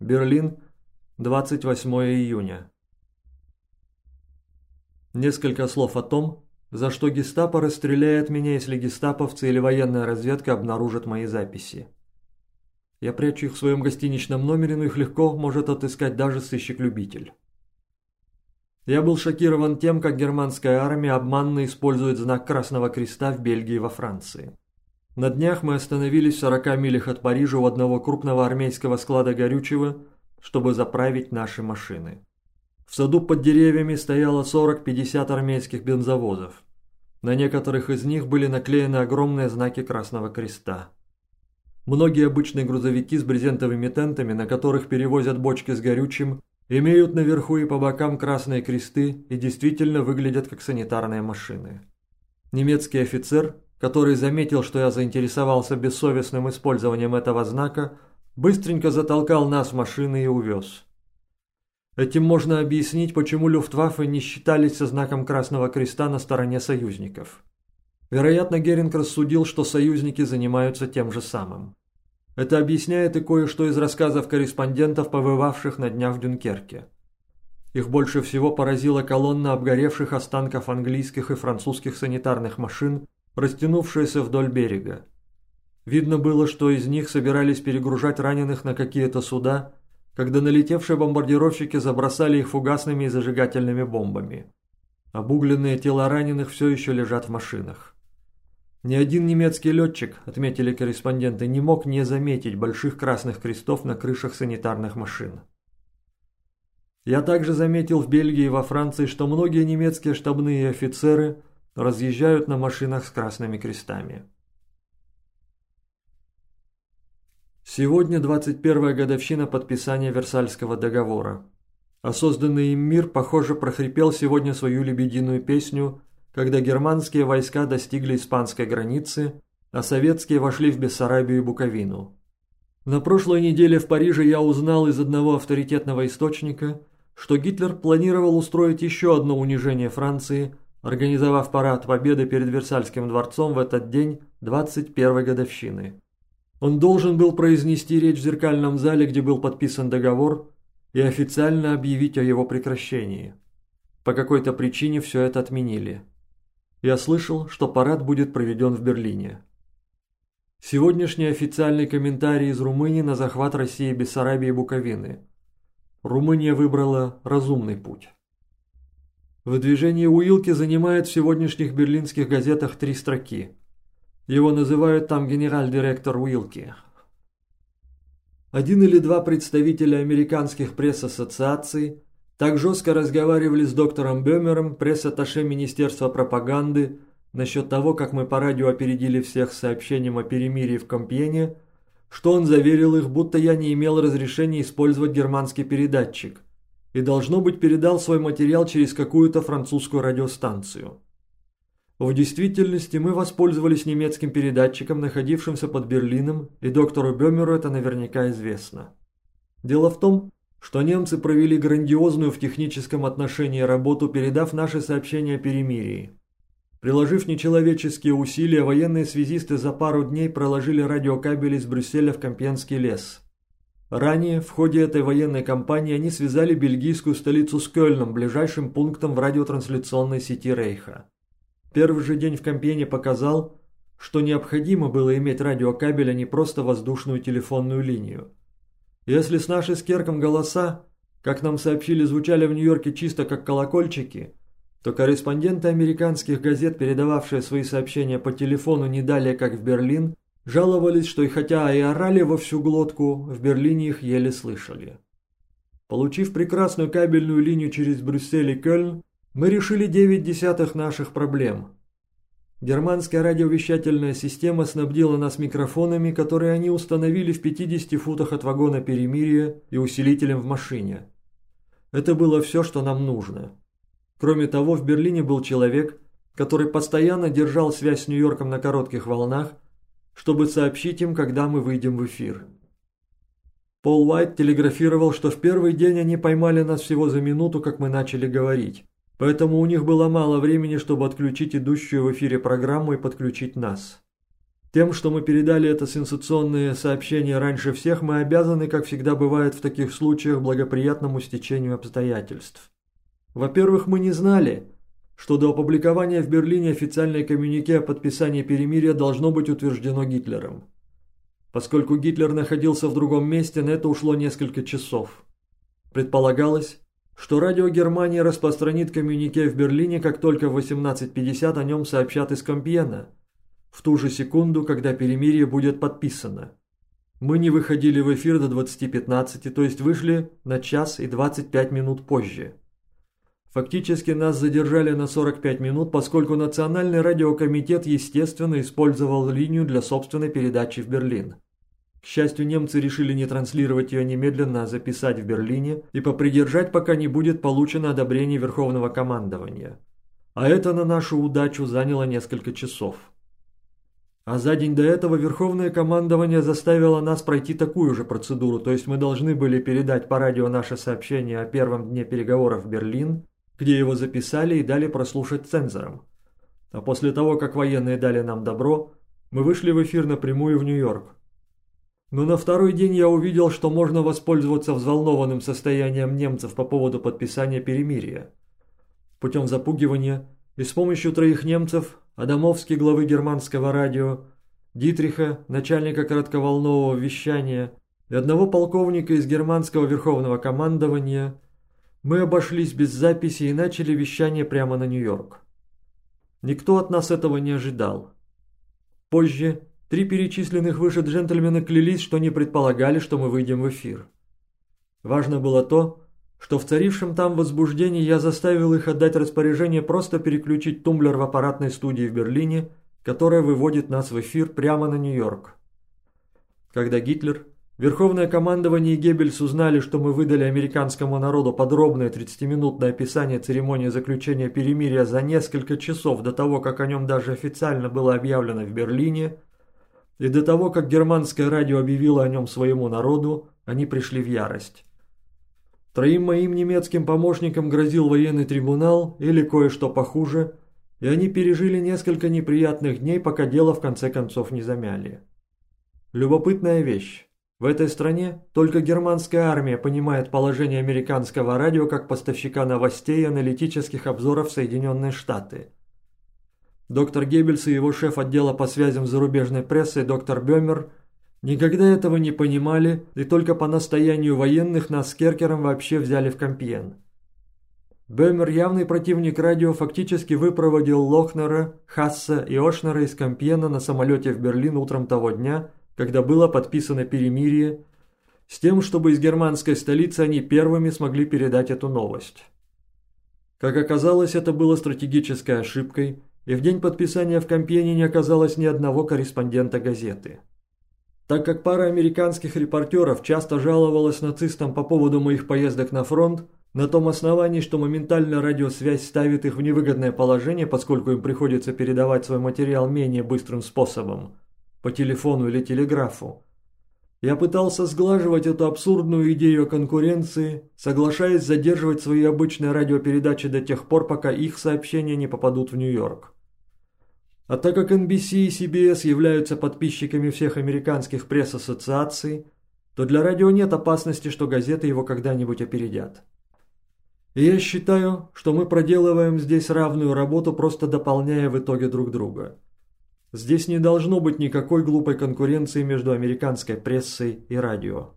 Берлин, 28 июня. Несколько слов о том, за что гестапо расстреляет меня, если гестаповцы или военная разведка обнаружат мои записи. Я прячу их в своем гостиничном номере, но их легко может отыскать даже сыщик-любитель. Я был шокирован тем, как германская армия обманно использует знак Красного Креста в Бельгии и во Франции. На днях мы остановились в 40 милях от Парижа у одного крупного армейского склада горючего, чтобы заправить наши машины. В саду под деревьями стояло 40-50 армейских бензовозов. На некоторых из них были наклеены огромные знаки Красного Креста. Многие обычные грузовики с брезентовыми тентами, на которых перевозят бочки с горючим, имеют наверху и по бокам красные кресты и действительно выглядят как санитарные машины. Немецкий офицер, который заметил, что я заинтересовался бессовестным использованием этого знака, быстренько затолкал нас в машины и увез. Этим можно объяснить, почему Люфтваффе не считались со знаком Красного Креста на стороне союзников. Вероятно, Геринг рассудил, что союзники занимаются тем же самым. Это объясняет и кое-что из рассказов корреспондентов, побывавших на днях в Дюнкерке. Их больше всего поразила колонна обгоревших останков английских и французских санитарных машин, растянувшаяся вдоль берега. Видно было, что из них собирались перегружать раненых на какие-то суда, когда налетевшие бомбардировщики забросали их фугасными и зажигательными бомбами. Обугленные тела раненых все еще лежат в машинах. Ни один немецкий летчик, отметили корреспонденты, не мог не заметить больших красных крестов на крышах санитарных машин. Я также заметил в Бельгии и во Франции, что многие немецкие штабные офицеры разъезжают на машинах с красными крестами. Сегодня 21-я годовщина подписания Версальского договора. А созданный им мир, похоже, прохрипел сегодня свою лебединую песню, когда германские войска достигли испанской границы, а советские вошли в Бессарабию и Буковину. На прошлой неделе в Париже я узнал из одного авторитетного источника, что Гитлер планировал устроить еще одно унижение Франции – организовав парад победы перед Версальским дворцом в этот день 21-й годовщины. Он должен был произнести речь в зеркальном зале, где был подписан договор, и официально объявить о его прекращении. По какой-то причине все это отменили. Я слышал, что парад будет проведен в Берлине. Сегодняшний официальный комментарий из Румынии на захват России Бессарабии и Буковины. Румыния выбрала разумный путь. Выдвижение Уилки занимает в сегодняшних берлинских газетах три строки. Его называют там генераль-директор Уилки. Один или два представителя американских пресс-ассоциаций так жестко разговаривали с доктором Бемером, пресс-атташе Министерства пропаганды, насчет того, как мы по радио опередили всех с сообщением о перемирии в Компьене, что он заверил их, будто я не имел разрешения использовать германский передатчик – и, должно быть, передал свой материал через какую-то французскую радиостанцию. В действительности мы воспользовались немецким передатчиком, находившимся под Берлином, и доктору Бемеру это наверняка известно. Дело в том, что немцы провели грандиозную в техническом отношении работу, передав наши сообщения о перемирии. Приложив нечеловеческие усилия, военные связисты за пару дней проложили радиокабели из Брюсселя в Компьенский лес – Ранее, в ходе этой военной кампании, они связали бельгийскую столицу с Кёльном, ближайшим пунктом в радиотрансляционной сети Рейха. Первый же день в Компьене показал, что необходимо было иметь радиокабель, а не просто воздушную телефонную линию. Если с нашей скерком голоса, как нам сообщили, звучали в Нью-Йорке чисто как колокольчики, то корреспонденты американских газет, передававшие свои сообщения по телефону не далее, как в Берлин, Жаловались, что и хотя и орали во всю глотку, в Берлине их еле слышали. Получив прекрасную кабельную линию через Брюссель и Кёльн, мы решили 9 десятых наших проблем. Германская радиовещательная система снабдила нас микрофонами, которые они установили в 50 футах от вагона перемирия и усилителем в машине. Это было все, что нам нужно. Кроме того, в Берлине был человек, который постоянно держал связь с Нью-Йорком на коротких волнах чтобы сообщить им, когда мы выйдем в эфир. Пол Уайт телеграфировал, что в первый день они поймали нас всего за минуту, как мы начали говорить. Поэтому у них было мало времени, чтобы отключить идущую в эфире программу и подключить нас. Тем, что мы передали это сенсационное сообщение раньше всех, мы обязаны, как всегда бывает в таких случаях, благоприятному стечению обстоятельств. Во-первых, мы не знали, что до опубликования в Берлине официальной коммюнике о подписании перемирия должно быть утверждено Гитлером. Поскольку Гитлер находился в другом месте, на это ушло несколько часов. Предполагалось, что радио Германии распространит коммюнике в Берлине, как только в 18.50 о нем сообщат из Компьена – в ту же секунду, когда перемирие будет подписано. Мы не выходили в эфир до 20.15, то есть вышли на час и 25 минут позже. Фактически нас задержали на 45 минут, поскольку Национальный радиокомитет, естественно, использовал линию для собственной передачи в Берлин. К счастью, немцы решили не транслировать ее немедленно, а записать в Берлине и попридержать, пока не будет получено одобрение Верховного командования. А это на нашу удачу заняло несколько часов. А за день до этого Верховное командование заставило нас пройти такую же процедуру, то есть мы должны были передать по радио наше сообщение о первом дне переговоров в Берлин, где его записали и дали прослушать цензорам. А после того, как военные дали нам добро, мы вышли в эфир напрямую в Нью-Йорк. Но на второй день я увидел, что можно воспользоваться взволнованным состоянием немцев по поводу подписания перемирия. Путем запугивания и с помощью троих немцев Адамовский, главы германского радио, Дитриха, начальника коротковолнового вещания, и одного полковника из германского верховного командования, мы обошлись без записи и начали вещание прямо на Нью-Йорк. Никто от нас этого не ожидал. Позже три перечисленных выше джентльмена клялись, что не предполагали, что мы выйдем в эфир. Важно было то, что в царившем там возбуждении я заставил их отдать распоряжение просто переключить тумблер в аппаратной студии в Берлине, которая выводит нас в эфир прямо на Нью-Йорк. Когда Гитлер, Верховное командование и Геббельс узнали, что мы выдали американскому народу подробное 30-минутное описание церемонии заключения перемирия за несколько часов до того, как о нем даже официально было объявлено в Берлине, и до того, как германское радио объявило о нем своему народу, они пришли в ярость. Троим моим немецким помощникам грозил военный трибунал или кое-что похуже, и они пережили несколько неприятных дней, пока дело в конце концов не замяли. Любопытная вещь. В этой стране только германская армия понимает положение американского радио как поставщика новостей и аналитических обзоров в Соединенные Штаты. Доктор Геббельс и его шеф отдела по связям с зарубежной прессой доктор Бемер Никогда этого не понимали, и только по настоянию военных нас с Керкером вообще взяли в Компьен. Бемер, явный противник радио, фактически выпроводил Лохнера, Хасса и Ошнера из Компьена на самолете в Берлин утром того дня, когда было подписано перемирие, с тем, чтобы из германской столицы они первыми смогли передать эту новость. Как оказалось, это было стратегической ошибкой, и в день подписания в Компьене не оказалось ни одного корреспондента газеты. Так как пара американских репортеров часто жаловалась нацистам по поводу моих поездок на фронт, на том основании, что моментально радиосвязь ставит их в невыгодное положение, поскольку им приходится передавать свой материал менее быстрым способом, по телефону или телеграфу. Я пытался сглаживать эту абсурдную идею конкуренции, соглашаясь задерживать свои обычные радиопередачи до тех пор, пока их сообщения не попадут в Нью-Йорк. А так как NBC и CBS являются подписчиками всех американских пресс-ассоциаций, то для радио нет опасности, что газеты его когда-нибудь опередят. И я считаю, что мы проделываем здесь равную работу, просто дополняя в итоге друг друга. Здесь не должно быть никакой глупой конкуренции между американской прессой и радио.